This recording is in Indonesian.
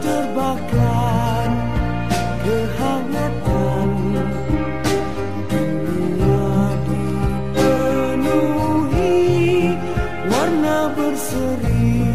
terbakar kehangatan dunia dipenuhi warna berseri.